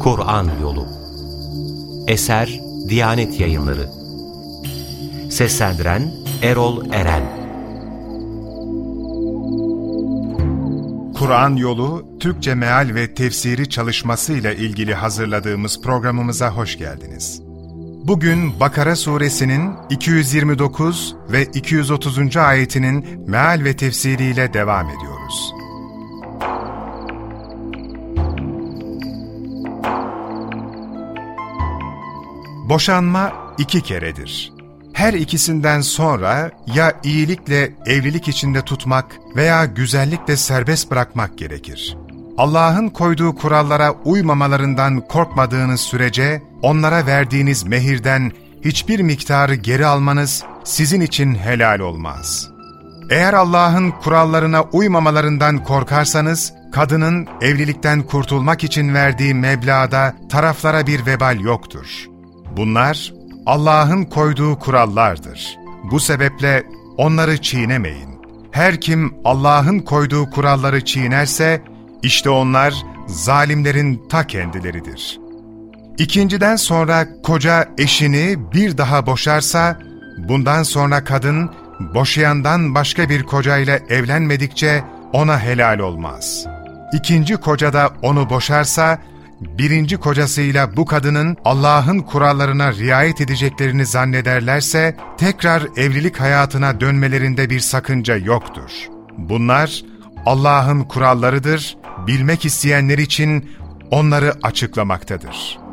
Kur'an Yolu. Eser Diyanet Yayınları. Seslendiren Erol Eren. Kur'an Yolu Türkçe Meal ve Tefsiri çalışması ile ilgili hazırladığımız programımıza hoş geldiniz. Bugün Bakara suresinin 229 ve 230. ayetinin meal ve tefsiriyle devam ediyoruz. Boşanma iki keredir. Her ikisinden sonra ya iyilikle evlilik içinde tutmak veya güzellikle serbest bırakmak gerekir. Allah'ın koyduğu kurallara uymamalarından korkmadığınız sürece onlara verdiğiniz mehirden hiçbir miktarı geri almanız sizin için helal olmaz. Eğer Allah'ın kurallarına uymamalarından korkarsanız, kadının evlilikten kurtulmak için verdiği meblağda taraflara bir vebal yoktur. Bunlar Allah'ın koyduğu kurallardır. Bu sebeple onları çiğnemeyin. Her kim Allah'ın koyduğu kuralları çiğnerse, işte onlar zalimlerin ta kendileridir. İkinciden sonra koca eşini bir daha boşarsa, bundan sonra kadın boşayandan başka bir kocayla evlenmedikçe ona helal olmaz. İkinci koca da onu boşarsa, birinci kocasıyla bu kadının Allah'ın kurallarına riayet edeceklerini zannederlerse, tekrar evlilik hayatına dönmelerinde bir sakınca yoktur. Bunlar Allah'ın kurallarıdır, bilmek isteyenler için onları açıklamaktadır.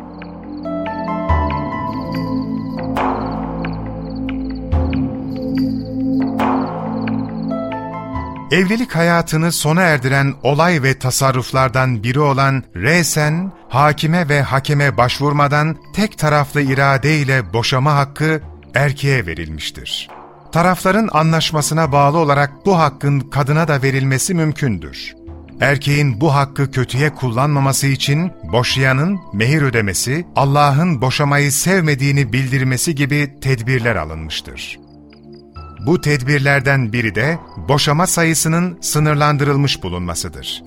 Evlilik hayatını sona erdiren olay ve tasarruflardan biri olan resen, hakime ve hakeme başvurmadan tek taraflı irade ile boşama hakkı erkeğe verilmiştir. Tarafların anlaşmasına bağlı olarak bu hakkın kadına da verilmesi mümkündür. Erkeğin bu hakkı kötüye kullanmaması için boşayanın mehir ödemesi, Allah'ın boşamayı sevmediğini bildirmesi gibi tedbirler alınmıştır. Bu tedbirlerden biri de boşama sayısının sınırlandırılmış bulunmasıdır.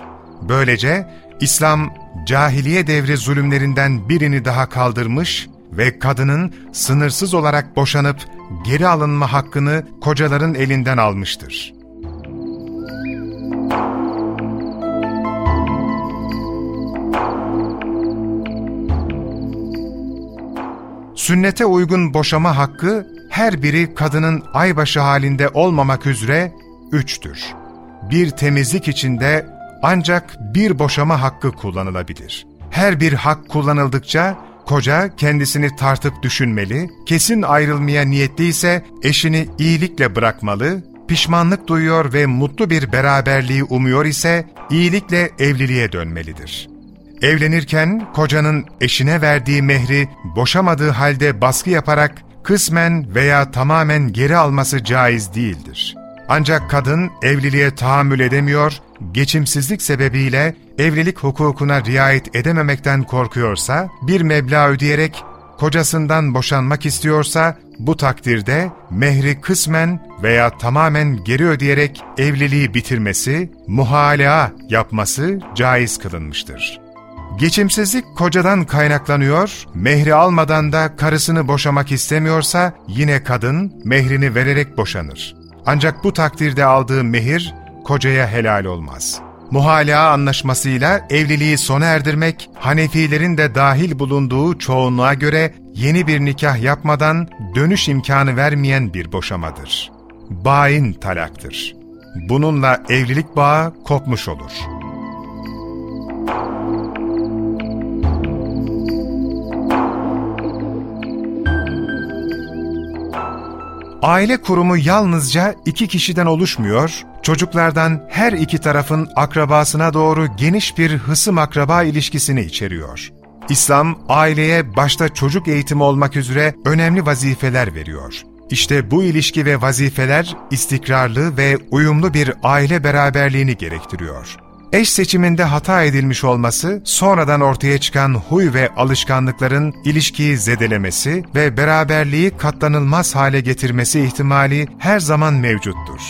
Böylece İslam cahiliye devri zulümlerinden birini daha kaldırmış ve kadının sınırsız olarak boşanıp geri alınma hakkını kocaların elinden almıştır. Sünnete uygun boşama hakkı her biri kadının aybaşı halinde olmamak üzere üçtür. Bir temizlik içinde ancak bir boşama hakkı kullanılabilir. Her bir hak kullanıldıkça koca kendisini tartıp düşünmeli, kesin ayrılmaya niyetliyse eşini iyilikle bırakmalı, pişmanlık duyuyor ve mutlu bir beraberliği umuyor ise iyilikle evliliğe dönmelidir. Evlenirken kocanın eşine verdiği mehri boşamadığı halde baskı yaparak kısmen veya tamamen geri alması caiz değildir. Ancak kadın evliliğe tahammül edemiyor, geçimsizlik sebebiyle evlilik hukukuna riayet edememekten korkuyorsa, bir meblağ ödeyerek kocasından boşanmak istiyorsa, bu takdirde mehri kısmen veya tamamen geri ödeyerek evliliği bitirmesi, muhalea yapması caiz kılınmıştır. Geçimsizlik kocadan kaynaklanıyor, mehri almadan da karısını boşamak istemiyorsa yine kadın mehrini vererek boşanır. Ancak bu takdirde aldığı mehir kocaya helal olmaz. Muhalaa anlaşmasıyla evliliği sona erdirmek, Hanefilerin de dahil bulunduğu çoğunluğa göre yeni bir nikah yapmadan dönüş imkanı vermeyen bir boşamadır. Bain talaktır. Bununla evlilik bağı kopmuş olur.'' Aile kurumu yalnızca iki kişiden oluşmuyor, çocuklardan her iki tarafın akrabasına doğru geniş bir hısım akraba ilişkisini içeriyor. İslam, aileye başta çocuk eğitimi olmak üzere önemli vazifeler veriyor. İşte bu ilişki ve vazifeler istikrarlı ve uyumlu bir aile beraberliğini gerektiriyor. Eş seçiminde hata edilmiş olması, sonradan ortaya çıkan huy ve alışkanlıkların ilişkiyi zedelemesi ve beraberliği katlanılmaz hale getirmesi ihtimali her zaman mevcuttur.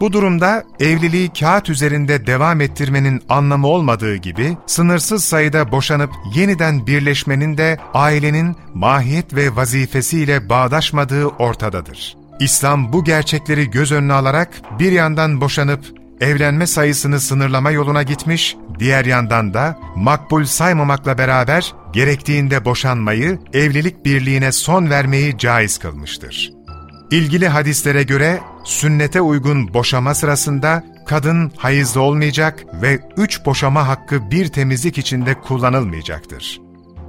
Bu durumda evliliği kağıt üzerinde devam ettirmenin anlamı olmadığı gibi sınırsız sayıda boşanıp yeniden birleşmenin de ailenin mahiyet ve vazifesiyle bağdaşmadığı ortadadır. İslam bu gerçekleri göz önüne alarak bir yandan boşanıp evlenme sayısını sınırlama yoluna gitmiş, diğer yandan da makbul saymamakla beraber gerektiğinde boşanmayı, evlilik birliğine son vermeyi caiz kılmıştır. İlgili hadislere göre sünnete uygun boşama sırasında kadın hayızlı olmayacak ve üç boşama hakkı bir temizlik içinde kullanılmayacaktır.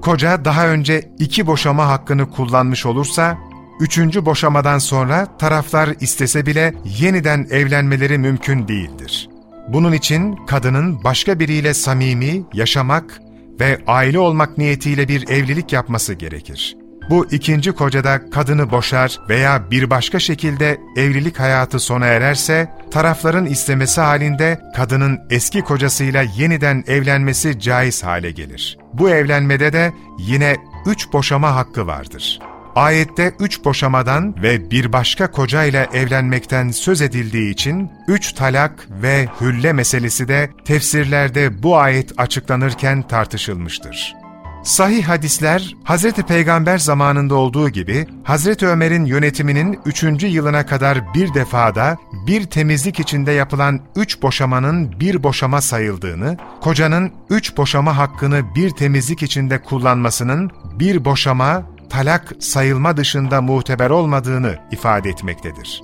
Koca daha önce iki boşama hakkını kullanmış olursa, üçüncü boşamadan sonra taraflar istese bile yeniden evlenmeleri mümkün değildir. Bunun için kadının başka biriyle samimi, yaşamak ve aile olmak niyetiyle bir evlilik yapması gerekir. Bu ikinci kocada kadını boşar veya bir başka şekilde evlilik hayatı sona ererse, tarafların istemesi halinde kadının eski kocasıyla yeniden evlenmesi caiz hale gelir. Bu evlenmede de yine üç boşama hakkı vardır. Ayette üç boşamadan ve bir başka kocayla evlenmekten söz edildiği için üç talak ve hülle meselesi de tefsirlerde bu ayet açıklanırken tartışılmıştır. Sahih hadisler, Hz. Peygamber zamanında olduğu gibi, Hz. Ömer'in yönetiminin 3. yılına kadar bir defada bir temizlik içinde yapılan üç boşamanın bir boşama sayıldığını, kocanın üç boşama hakkını bir temizlik içinde kullanmasının bir boşama, talak sayılma dışında muteber olmadığını ifade etmektedir.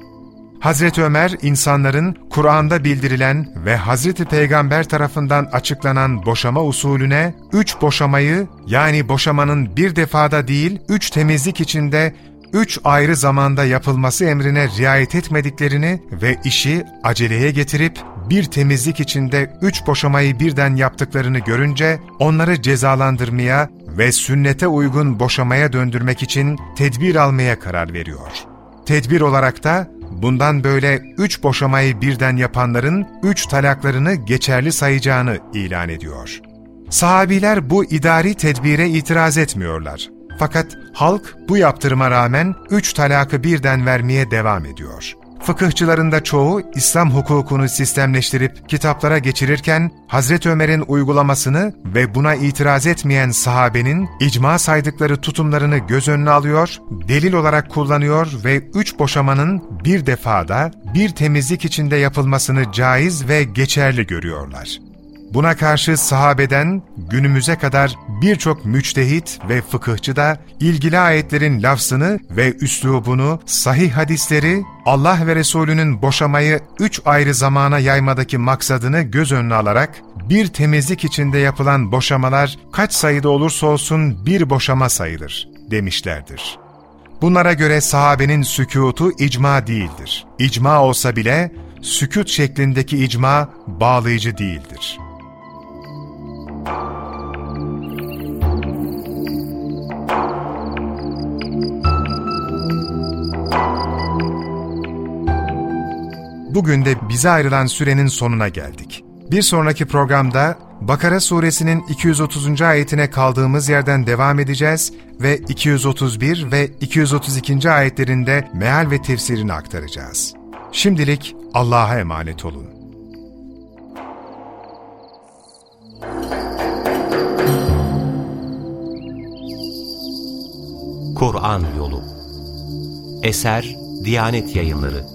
Hazreti Ömer, insanların Kur'an'da bildirilen ve Hazreti Peygamber tarafından açıklanan boşama usulüne, üç boşamayı yani boşamanın bir defada değil, üç temizlik içinde üç ayrı zamanda yapılması emrine riayet etmediklerini ve işi aceleye getirip bir temizlik içinde üç boşamayı birden yaptıklarını görünce onları cezalandırmaya ve sünnete uygun boşamaya döndürmek için tedbir almaya karar veriyor. Tedbir olarak da bundan böyle üç boşamayı birden yapanların üç talaklarını geçerli sayacağını ilan ediyor. Sahabiler bu idari tedbire itiraz etmiyorlar. Fakat halk bu yaptırıma rağmen üç talakı birden vermeye devam ediyor. Fıkıhçıların da çoğu İslam hukukunu sistemleştirip kitaplara geçirirken Hazreti Ömer'in uygulamasını ve buna itiraz etmeyen sahabenin icma saydıkları tutumlarını göz önüne alıyor, delil olarak kullanıyor ve üç boşamanın bir defada bir temizlik içinde yapılmasını caiz ve geçerli görüyorlar. Buna karşı sahabeden günümüze kadar birçok müçtehit ve fıkıhçı da ilgili ayetlerin lafzını ve üslubunu, sahih hadisleri, Allah ve Resulünün boşamayı üç ayrı zamana yaymadaki maksadını göz önüne alarak, bir temizlik içinde yapılan boşamalar kaç sayıda olursa olsun bir boşama sayılır demişlerdir. Bunlara göre sahabenin sükutu icma değildir. İcma olsa bile sükut şeklindeki icma bağlayıcı değildir. Bugün de bize ayrılan sürenin sonuna geldik. Bir sonraki programda Bakara suresinin 230. ayetine kaldığımız yerden devam edeceğiz ve 231 ve 232. ayetlerinde meal ve tefsirini aktaracağız. Şimdilik Allah'a emanet olun. Kur'an Yolu Eser Diyanet Yayınları